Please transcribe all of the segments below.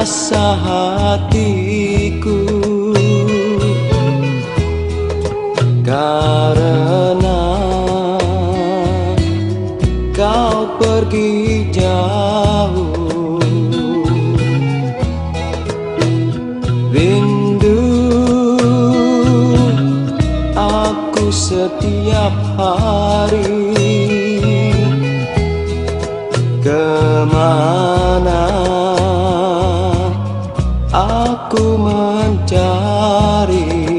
rasa hatiku. Karena kau pergi jauh Rindu aku setiap hari. Mencari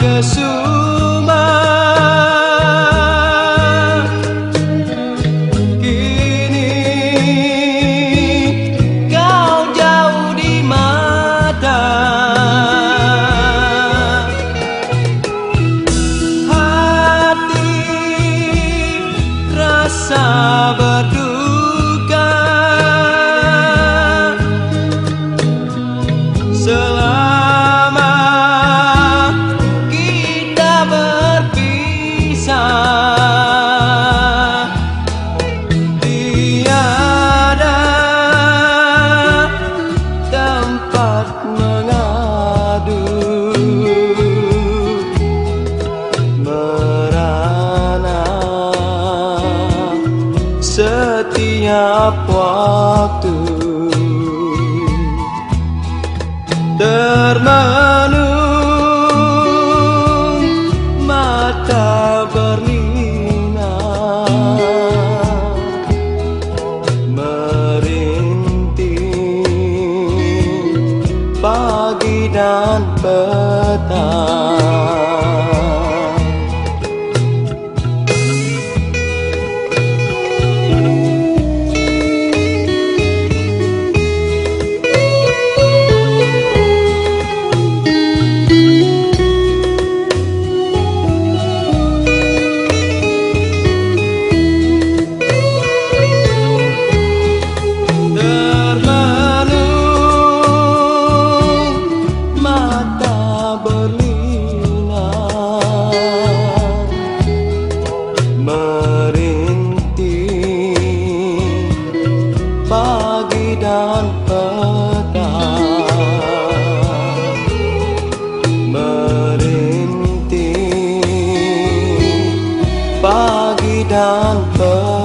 kesuma setiap waktu? Termenung mata petang merintih pagi dan petang 难得